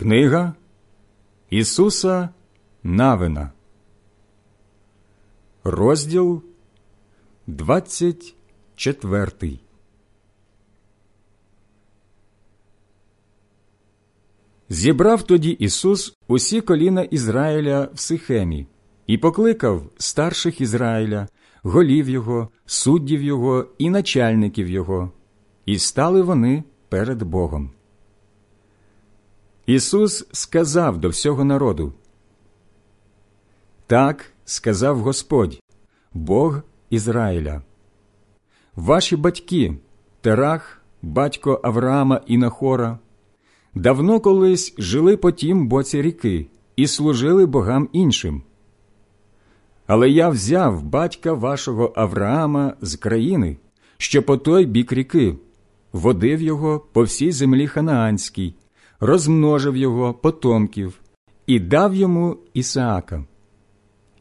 Книга Ісуса Навина, розділ 24 Зібрав тоді Ісус усі коліна Ізраїля в Сихемі і покликав старших Ізраїля, голів його, суддів його і начальників його, і стали вони перед Богом. Ісус сказав до всього народу. Так сказав Господь, Бог Ізраїля. Ваші батьки, Терах, батько Авраама і Нахора, давно колись жили по тім боці ріки і служили богам іншим. Але я взяв батька вашого Авраама з країни, що по той бік ріки, водив його по всій землі ханаанській, розмножив його потомків і дав йому Ісаака.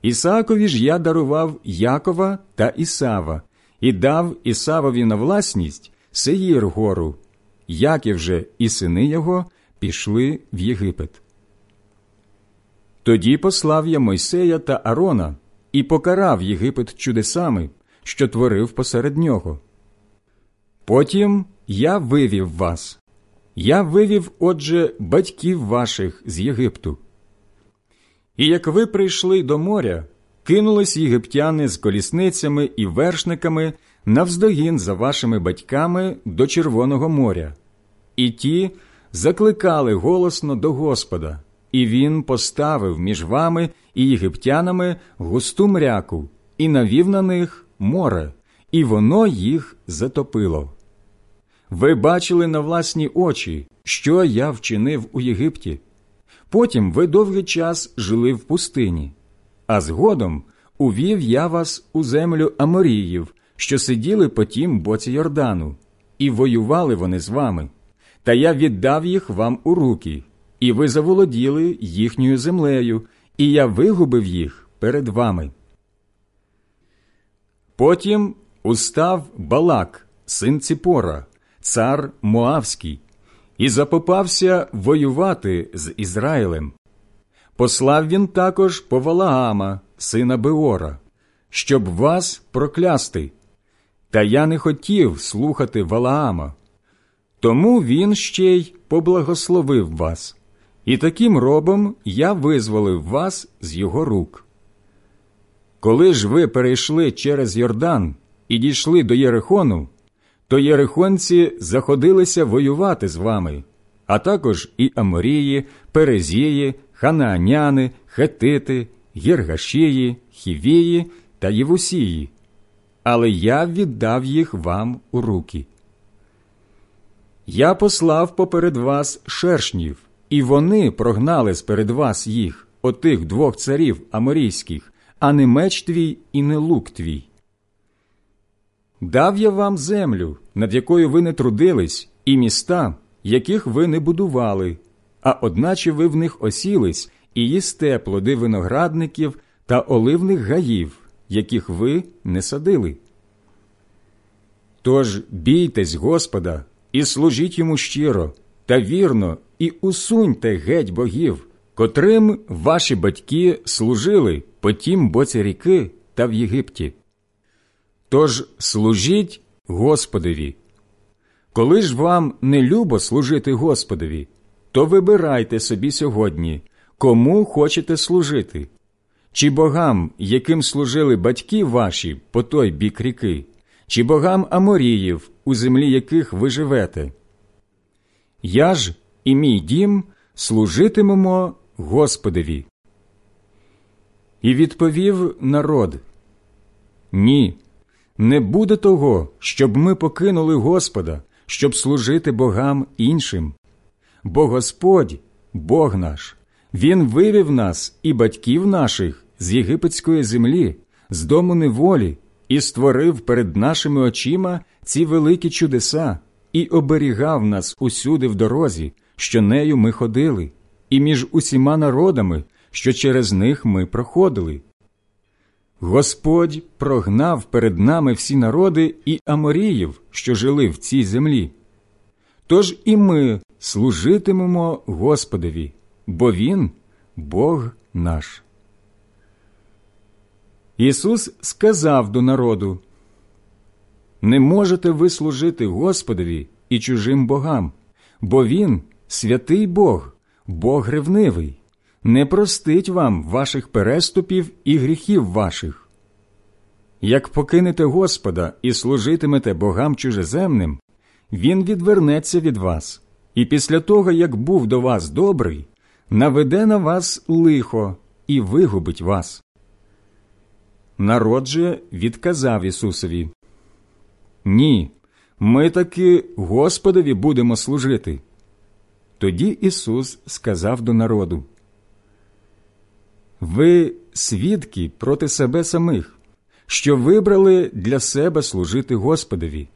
Ісаакові ж я дарував Якова та Ісава, і дав Ісавові на власність Сеїр гору, Яків же і сини його пішли в Єгипет. Тоді послав я Мойсея та Арона і покарав Єгипет чудесами, що творив посеред нього. Потім я вивів вас. Я вивів, отже, батьків ваших з Єгипту. І як ви прийшли до моря, кинулись єгиптяни з колісницями і вершниками навздогін за вашими батьками до Червоного моря, і ті закликали голосно до Господа, і він поставив між вами і єгиптянами густу мряку і навів на них море, і воно їх затопило. Ви бачили на власні очі, що я вчинив у Єгипті. Потім ви довгий час жили в пустині, а згодом увів я вас у землю Аморіїв, що сиділи по тім боці Йордану, і воювали вони з вами. Та я віддав їх вам у руки, і ви заволоділи їхньою землею, і я вигубив їх перед вами. Потім устав Балак, син Ціпора, цар Моавський, і запопався воювати з Ізраїлем. Послав він також по Валаама, сина Беора, щоб вас проклясти. Та я не хотів слухати Валаама. Тому він ще й поблагословив вас, і таким робом я визволив вас з його рук. Коли ж ви перейшли через Йордан і дійшли до Єрихону, то єрихонці заходилися воювати з вами, а також і Аморії, Перезії, Ханааняни, Хетити, Єргашії, Хівії та Євусії, але я віддав їх вам у руки. Я послав поперед вас шершнів, і вони прогнали сперед вас їх, отих двох царів аморійських, а не меч твій і не лук твій. Дав я вам землю, над якою ви не трудились, і міста, яких ви не будували, а одначе ви в них осілись і їсте плоди виноградників та оливних гаїв, яких ви не садили. Тож бійтесь Господа і служіть йому щиро та вірно, і усуньте геть богів, котрим ваші батьки служили по тім боці ріки та в Єгипті. Тож служіть Господові. Коли ж вам не любо служити Господові, то вибирайте собі сьогодні, кому хочете служити, чи богам, яким служили батьки ваші по той бік ріки, чи богам Аморіїв, у землі яких ви живете. Я ж і мій дім служитимемо Господові. І відповів народ Ні. Не буде того, щоб ми покинули Господа, щоб служити богам іншим. Бо Господь, Бог наш, Він вивів нас і батьків наших з єгипетської землі, з дому неволі, і створив перед нашими очима ці великі чудеса, і оберігав нас усюди в дорозі, що нею ми ходили, і між усіма народами, що через них ми проходили. Господь прогнав перед нами всі народи і аморіїв, що жили в цій землі. Тож і ми служитимемо Господові, бо Він Бог наш. Ісус сказав до народу Не можете ви служити Господові і чужим богам, бо Він святий Бог, Бог ревнивий, не простить вам ваших переступів і гріхів ваших. Як покинете Господа і служитимете богам чужеземним, Він відвернеться від вас, і після того, як був до вас добрий, наведе на вас лихо і вигубить вас. Народ же відказав Ісусові Ні, ми таки Господові будемо служити. Тоді Ісус сказав до народу Ви свідки проти себе самих, що вибрали для себе служити Господові.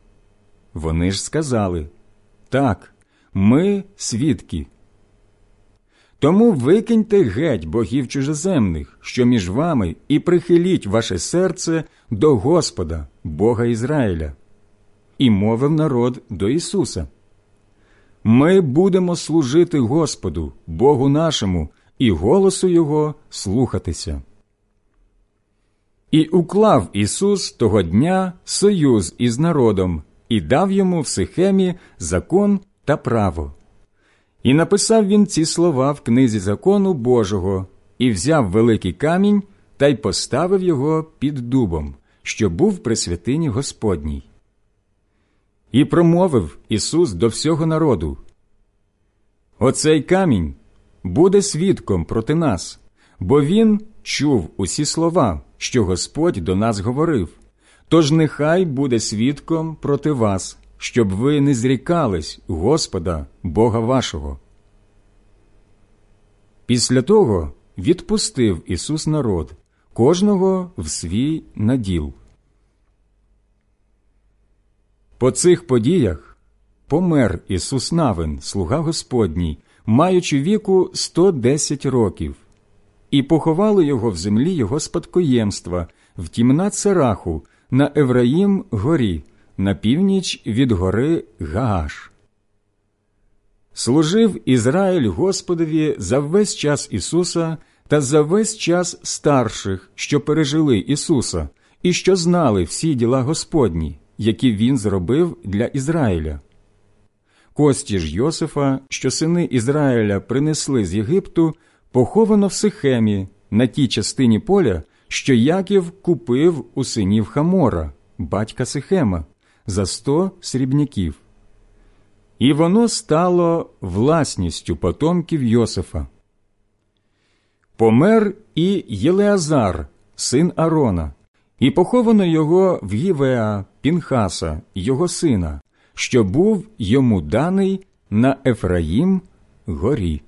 Вони ж сказали Так, ми свідки. Тому викиньте геть богів чужеземних, що між вами, і прихиліть ваше серце до Господа, Бога Ізраїля. І мовив народ до Ісуса. Ми будемо служити Господу, Богу нашому, і голосу Його слухатися. І уклав Ісус того дня союз із народом і дав йому в Сихемі закон та право. І написав він ці слова в книзі закону Божого, і взяв великий камінь та й поставив його під дубом, що був при святині Господній. І промовив Ісус до всього народу Оцей камінь буде свідком проти нас, бо він чув усі слова, що Господь до нас говорив. Тож нехай буде свідком проти вас, щоб ви не зрікались Господа, Бога вашого. Після того відпустив Ісус народ, кожного в свій наділ. По цих подіях помер Ісус Навин, слуга Господній, маючи віку 110 років, і поховали його в землі його спадкоємства в тімнат Сараху на Евраїм горі, на північ від гори Гааш. Служив Ізраїль Господові за весь час Ісуса та за весь час старших, що пережили Ісуса, і що знали всі діла Господні, які Він зробив для Ізраїля. Кості ж Йосифа, що сини Ізраїля принесли з Єгипту, поховано в Сихемі на тій частині поля, що Яків купив у синів Хамора, батька Сихема, за сто срібняків. І воно стало власністю потомків Йосифа. Помер і Єлеазар, син Арона, і поховано його в Гівеа, Пінхаса, його сина, що був йому даний на Ефраїм горі.